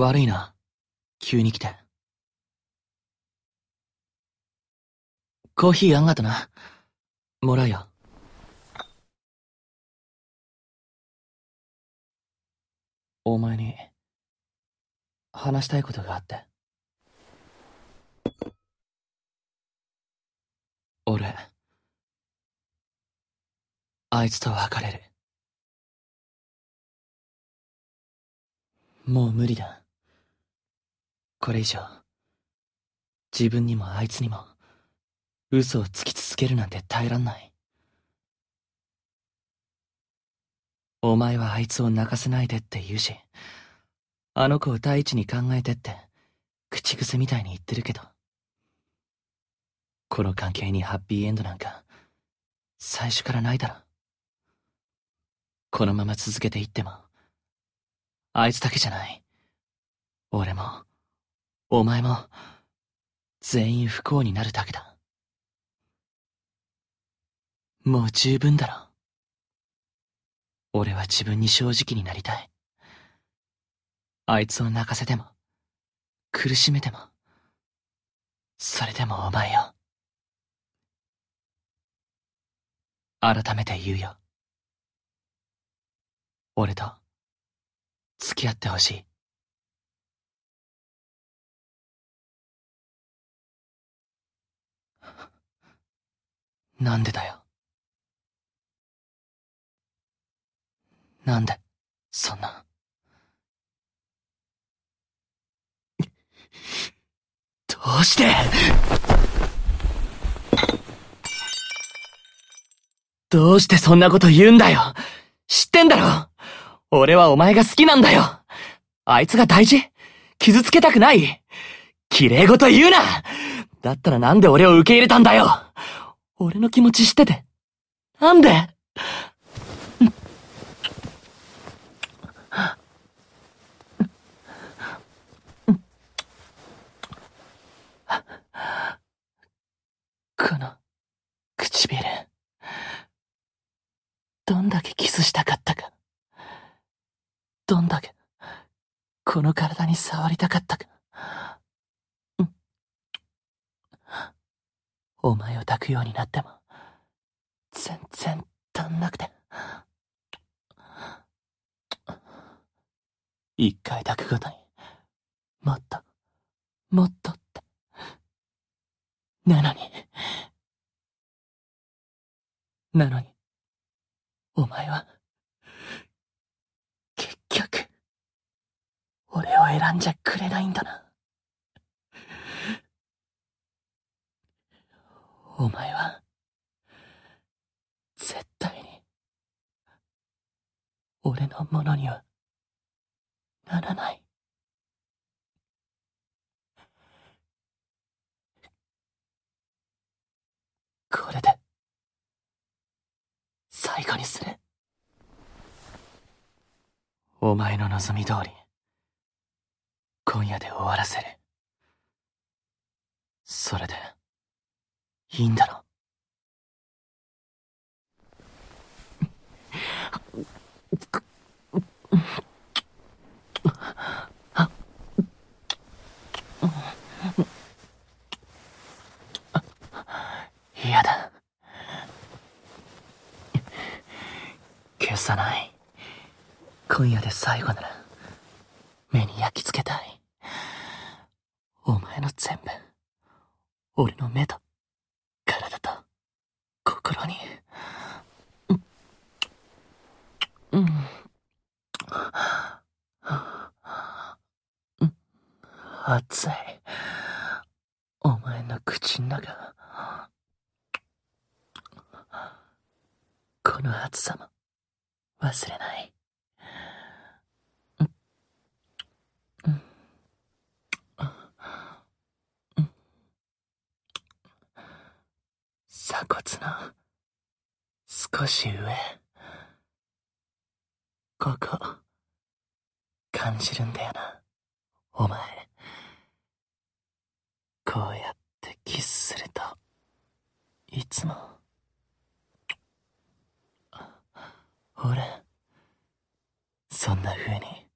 悪いな。急に来て。コーヒーあんがとな。もらうよ。お前に、話したいことがあって。俺、あいつと別れる。もう無理だ。これ以上、自分にもあいつにも、嘘をつき続けるなんて耐えらんない。お前はあいつを泣かせないでって言うし、あの子を第一に考えてって、口癖みたいに言ってるけど、この関係にハッピーエンドなんか、最初からないだろ。このまま続けていっても、あいつだけじゃない。俺も、お前も、全員不幸になるだけだ。もう十分だろ。俺は自分に正直になりたい。あいつを泣かせても、苦しめても、それでもお前よ。改めて言うよ。俺と、付き合ってほしい。なんでだよ。なんで、そんな。どうして？どうしてそんなこと言うんだよ？知ってんだろ？俺はお前が好きなんだよ。あいつが大事？傷つけたくない？綺麗事言うな！だったらなんで俺を受け入れたんだよ？俺の気持ち知ってて。なんで？この唇。どんだけキスしたかったか。どんだけこの体に触りたかったか。お前を抱くようになっても全然足んなくて一回抱くごとにもっともっとってなのに、なのに、お前は、結局、俺を選んじゃくれないんだな。お前は、絶対に、俺のものには、ならない。これで、最後にする。お前の望み通り、今夜で終わらせる。それで、いいんだろ。嫌だ。消さない。今夜で最後なら、目に焼き付けたい。お前の全部、俺の目と、体と、心に。うん。熱い。お前の口の中。この暑さも忘れない。鎖骨の少し上。ここ、感じるんだよな、お前。こうやってキスすると、いつも。俺、そんな風に、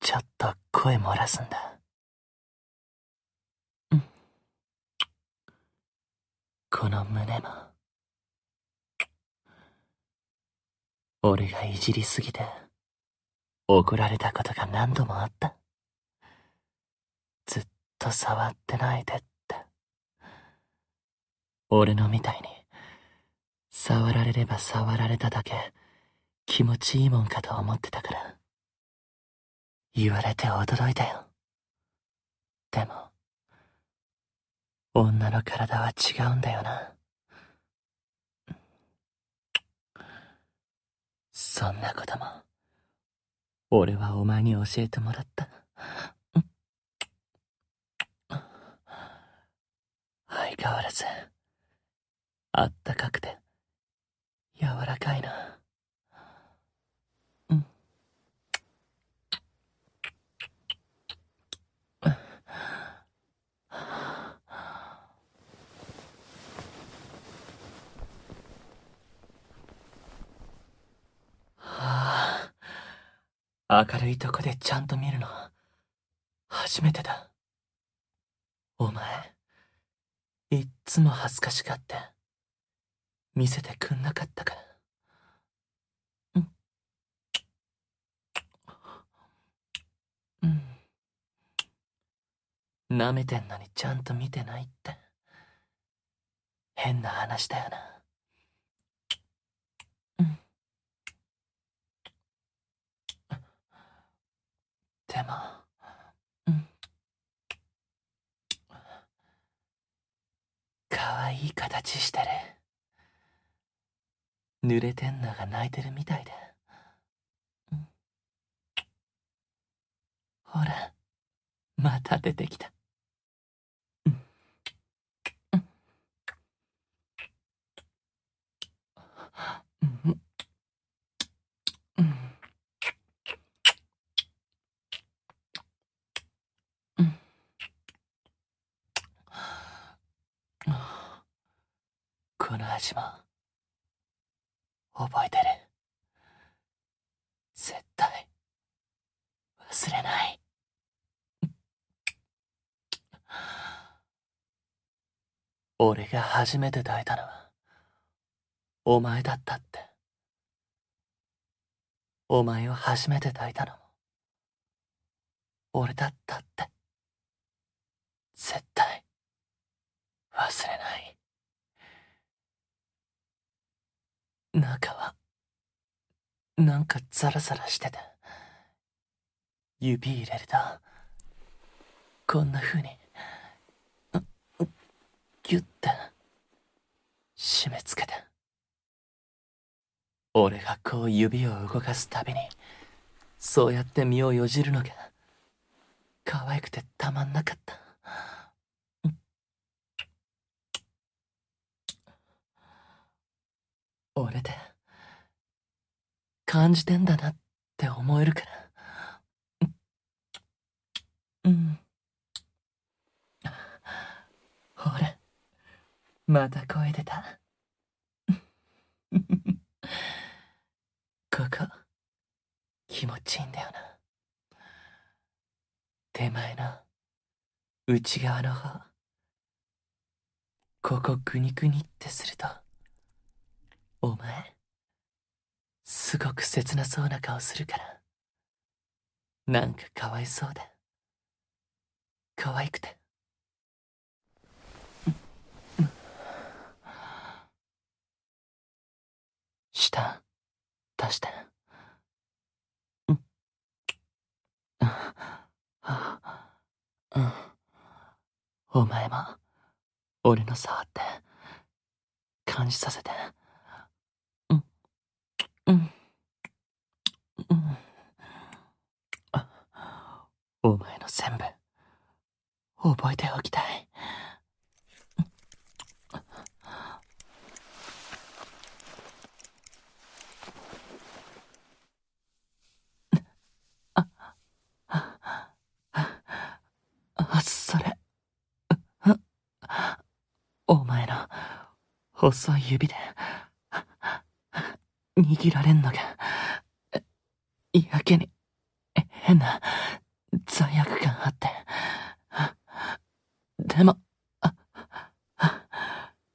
ちょっと声漏らすんだ。この胸も。俺がいじりすぎて、怒られたことが何度もあった。ずっと触ってないでって。俺のみたいに、触られれば触られただけ、気持ちいいもんかと思ってたから。言われて驚いたよ。でも、女の体は違うんだよな。そんなことも、俺はお前に教えてもらった。相変わらず、あったかくて、柔らかいな。明るいとこでちゃんと見るの、初めてだ。お前、いっつも恥ずかしがって、見せてくんなかったから。うん。うん。舐めてんのにちゃんと見てないって。変な話だよな。でも、うん。かわいい形してる。濡れてんのが泣いてるみたいで。うん、ほら、また出てきた。この味も、覚えてる。絶対、忘れない。俺が初めて抱いたのは、お前だったって。お前を初めて抱いたのも、俺だったって。絶対、忘れない。中は、なんかザラザラしてて、指入れると、こんな風に、ギュッて、締め付けて。俺がこう指を動かすたびに、そうやって身をよじるのが、可愛くてたまんなかった。俺で、感じてんだなって思えるから。うん。ほら、また声出た。ここ、気持ちいいんだよな。手前の、内側の方。ここグニグニってすると、お前、すごく切なそうな顔するから。なんかかわいそうで。可愛くて。舌、出して。うん。お前も、俺の触って、感じさせて。うん。うん。お前の全部、覚えておきたい。あ、それ、お前の細い指で、握られんのが、やけに、変な、罪悪感あって。でも、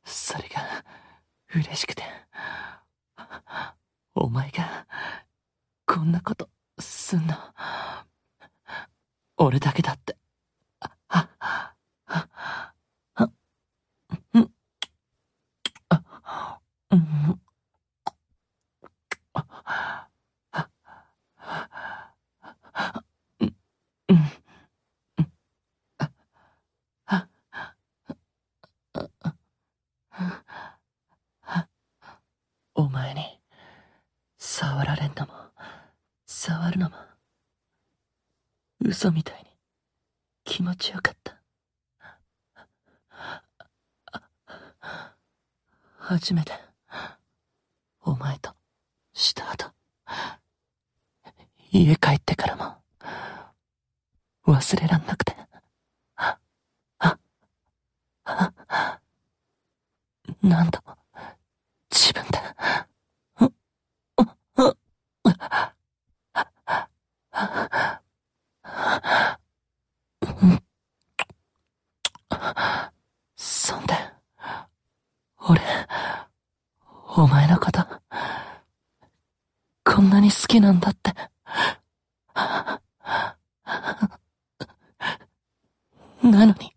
それが嬉しくて。お前が、こんなことすんの。俺だけだって。お前に、触られんのも、触るのも、嘘みたいに気持ちよかった。初めて、お前とした後、家帰ってからも、忘れらんなくて。何度も、自分で、そんで、俺、お前のこと、こんなに好きなんだって。なのに、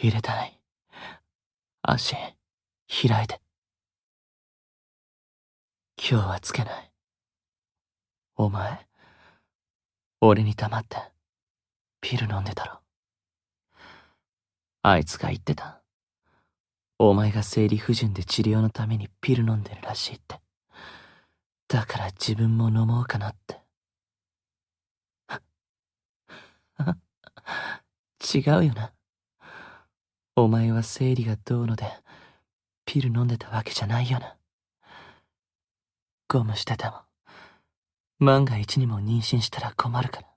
入れたい。足、開いて。今日はつけない。お前、俺に黙って、ピル飲んでたろ。あいつが言ってた。お前が生理不順で治療のためにピル飲んでるらしいって。だから自分も飲もうかなって。違うよな。お前は生理がどうので、ピル飲んでたわけじゃないよな。ゴムしてても、万が一にも妊娠したら困るから。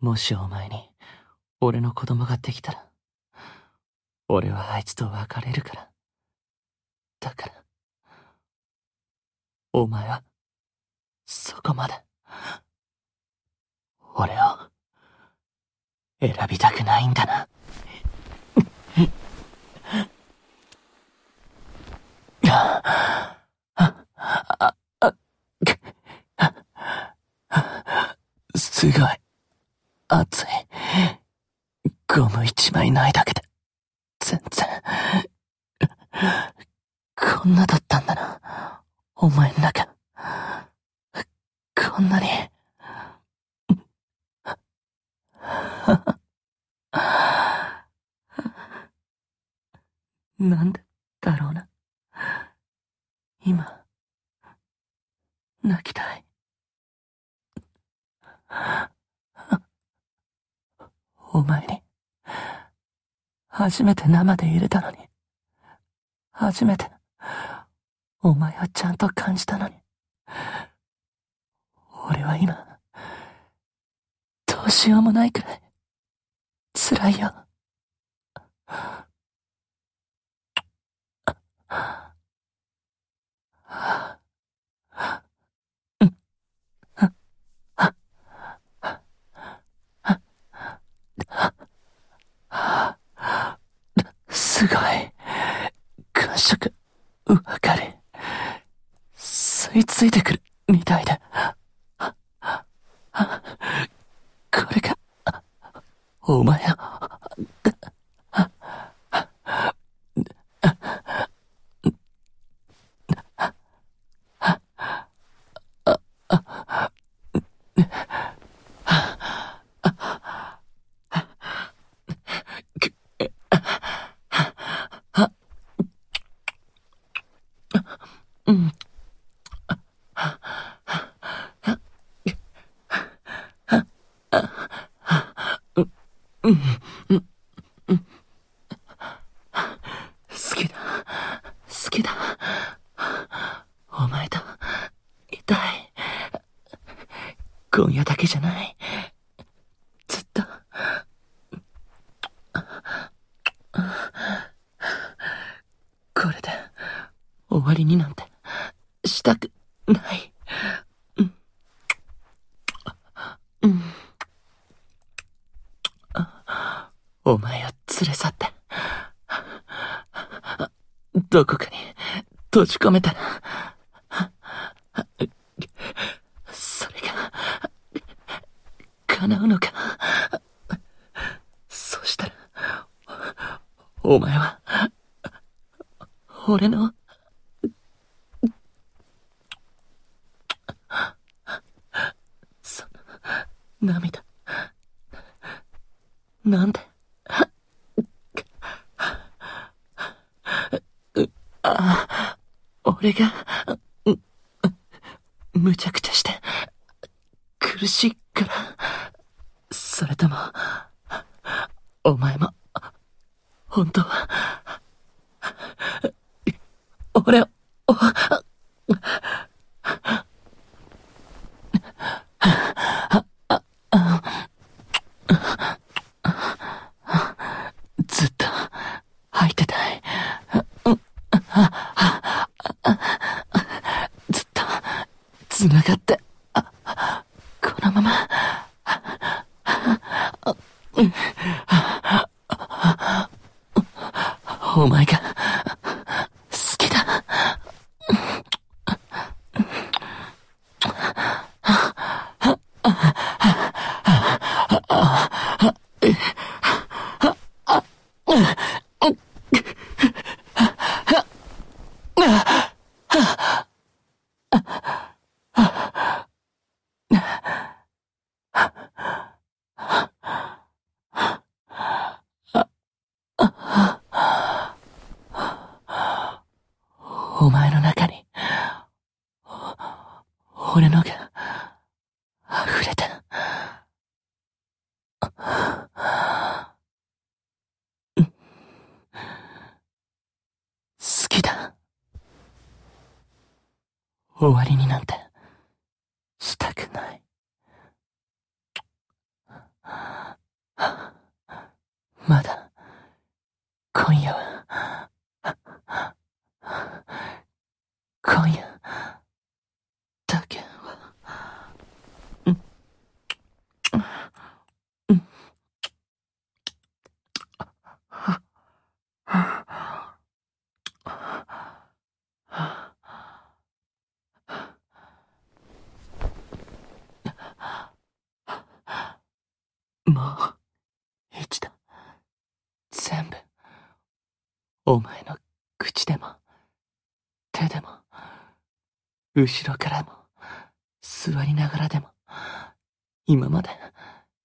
もしお前に、俺の子供ができたら、俺はあいつと別れるから。だから、お前は、そこまで、俺を、選びたくないんだな。すごい。熱い。ゴム一枚ないだけで、全然。こんなだったんだな。お前の中。こんなに。なんでだろうな。今、泣きたい。お前に、初めて生で入れたのに、初めて、お前はちゃんと感じたのに、俺は今、どうしようもないくらい、辛いよ。すごい。感触、わかる。吸い付いてくる、みたいだ。これが、お前の、好きだ。好きだ。お前と、いたい。今夜だけじゃない。ずっと。終わりになんて、したく、ない。うん。うん。お前を連れ去って、どこかに閉じ込めたら、それが、叶うのか。そしたら、お前は、俺の、その、涙、なんで、あ、俺が、むちゃくちゃして、苦しいから、それとも、お前も、本当は、俺を、ずっと、入ってたい。ずっと、繋がって、このまま、お前が、お前の中に、俺のが、溢れた。好きだ。好きだ終わりになんて、したくない。まだ、今夜は、今夜、だけは、うん、うん、もう、一度、全部、お前の口でも、手でも、後ろからも、座りながらでも、今まで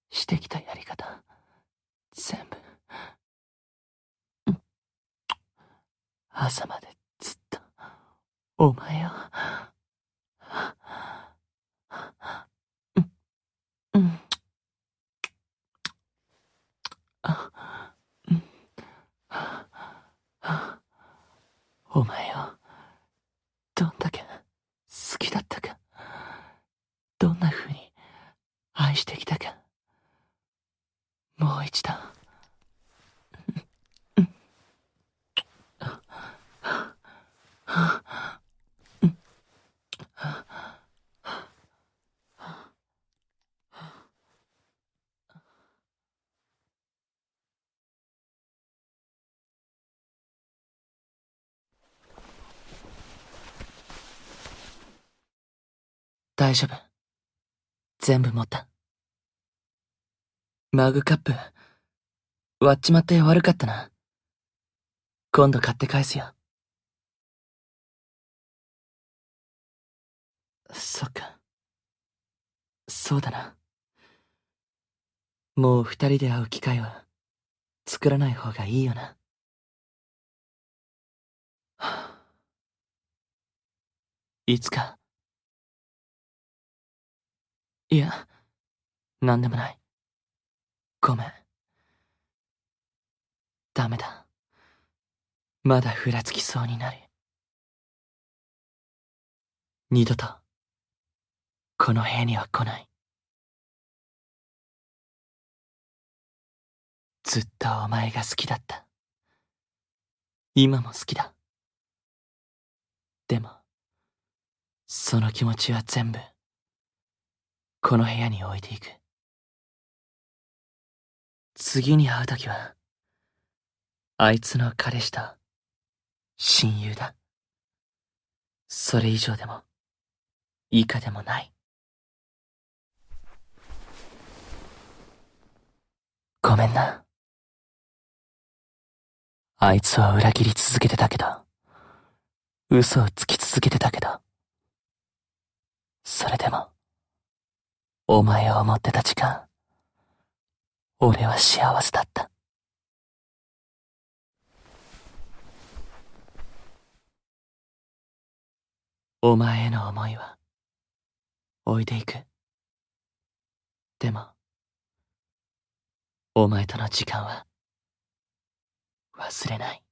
してきたやり方、全部、朝までずっと、お前を、うん、うん、お前を、どんだけ好きだったか、どんな風に愛してきたか、もう一度、大丈夫。全部持った。マグカップ、割っちまって悪かったな。今度買って返すよ。そっか。そうだな。もう二人で会う機会は作らない方がいいよな。いつかいや、なんでもない。ごめん。ダメだ。まだふらつきそうになる。二度と、この部屋には来ない。ずっとお前が好きだった。今も好きだ。でも、その気持ちは全部、この部屋に置いていく。次に会うときは、あいつの彼氏と、親友だ。それ以上でも、以下でもない。ごめんな。あいつは裏切り続けてたけど、嘘をつき続けてたけど、それでも、お前を思ってた時間、俺は幸せだった。お前への思いは、置いていく。でも、お前との時間は、忘れない。